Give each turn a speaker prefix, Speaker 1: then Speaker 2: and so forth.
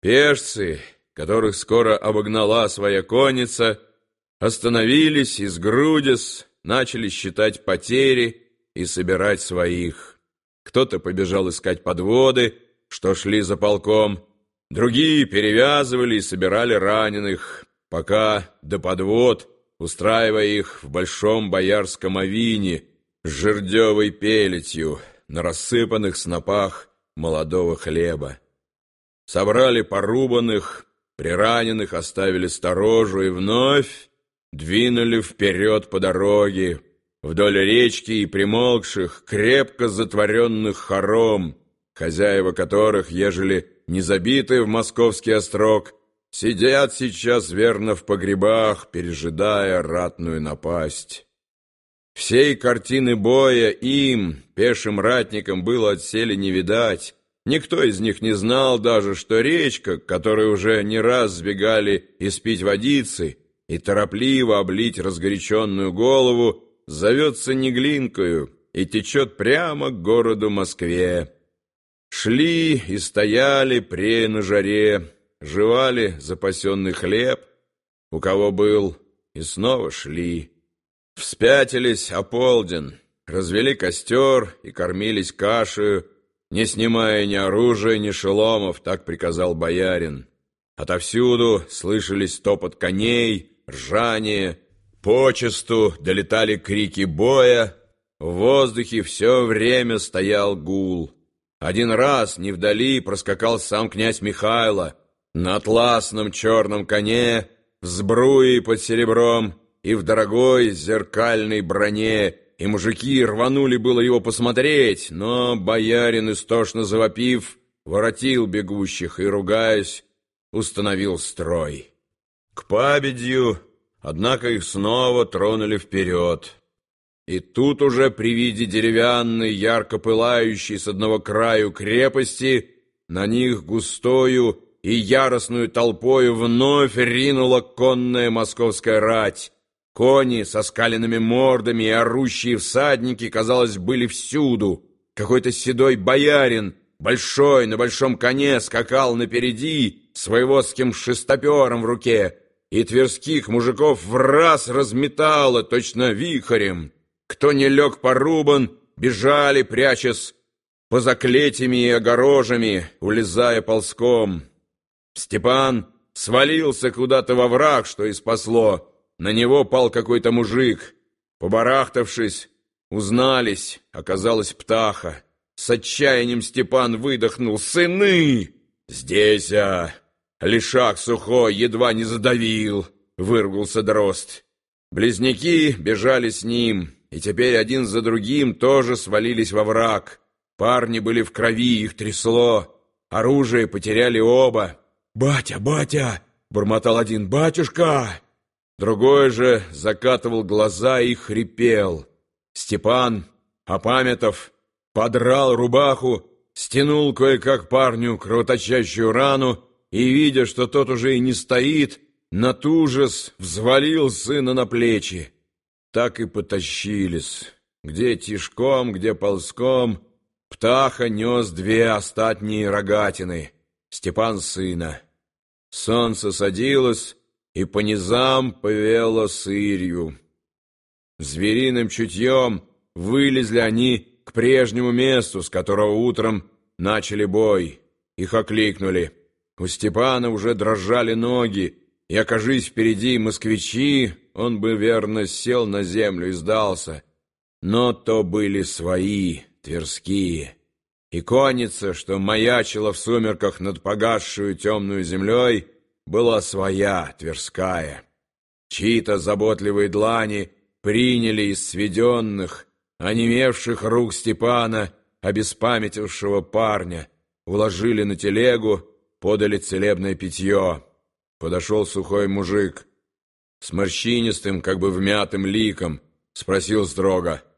Speaker 1: Пешцы, которых скоро обогнала своя конница, остановились и, сгрудясь, начали считать потери и собирать своих. Кто-то побежал искать подводы, что шли за полком, другие перевязывали и собирали раненых, пока до подвод, устраивая их в большом боярском авине с жердевой пелетью на рассыпанных снопах молодого хлеба. Собрали порубанных, прираненных оставили сторожу и вновь двинули вперед по дороге, вдоль речки и примолкших, крепко затворенных хором, хозяева которых, ежели не забиты в московский острог, сидят сейчас верно в погребах, пережидая ратную напасть. Всей картины боя им, пешим ратникам, было отселе не видать. Никто из них не знал даже, что речка, которой уже не раз сбегали испить водицы и торопливо облить разгоряченную голову, зовется Неглинкою и течет прямо к городу Москве. Шли и стояли пре на жаре, жевали запасенный хлеб, у кого был, и снова шли. Вспятились ополден, развели костер и кормились кашею, не снимая ни оружия, ни шеломов, так приказал боярин. Отовсюду слышались топот коней, ржание, почесту долетали крики боя, в воздухе все время стоял гул. Один раз не вдали проскакал сам князь Михайло на атласном черном коне, в сбруе под серебром и в дорогой зеркальной броне, и мужики рванули было его посмотреть, но боярин, истошно завопив, воротил бегущих и, ругаясь, установил строй. К победью Однако их снова тронули вперед. И тут уже при виде деревянной, ярко пылающей с одного краю крепости, на них густою и яростную толпою вновь ринула конная московская рать. Кони со скаленными мордами и орущие всадники, казалось, были всюду. Какой-то седой боярин, большой, на большом коне, скакал напереди, с воеводским шестопером в руке, и тверских мужиков в раз разметало точно вихарем. Кто не лег порубан, бежали, прячась по заклетями и огорожами, улезая ползком. Степан свалился куда-то во враг, что и спасло. На него пал какой-то мужик. Побарахтавшись, узнались, оказалась птаха. С отчаянием Степан выдохнул «Сыны! Здесь, а!» Лишак сухой едва не задавил, вырвался дрозд. Близнеки бежали с ним, и теперь один за другим тоже свалились во враг. Парни были в крови, их трясло. Оружие потеряли оба. «Батя, батя!» — бормотал один. «Батюшка!» Другой же закатывал глаза и хрипел. Степан, опамятов, подрал рубаху, стянул кое-как парню кровоточащую рану и, видя, что тот уже и не стоит, натужес взвалил сына на плечи. Так и потащились. Где тишком, где ползком. Птаха нес две остатние рогатины. Степан сына. Солнце садилось, и по низам повело сырью. Звериным чутьем вылезли они к прежнему месту, с которого утром начали бой. Их окликнули — у Степана уже дрожали ноги, и, окажись впереди москвичи, он бы верно сел на землю и сдался. Но то были свои, тверские. И конница, что маячила в сумерках над погасшую темную землей, была своя, тверская. Чьи-то заботливые длани приняли из сведенных, онемевших рук Степана, обеспамятившего парня, уложили на телегу, подали целебное питье. Подошел сухой мужик с морщинистым, как бы вмятым ликом, спросил строго —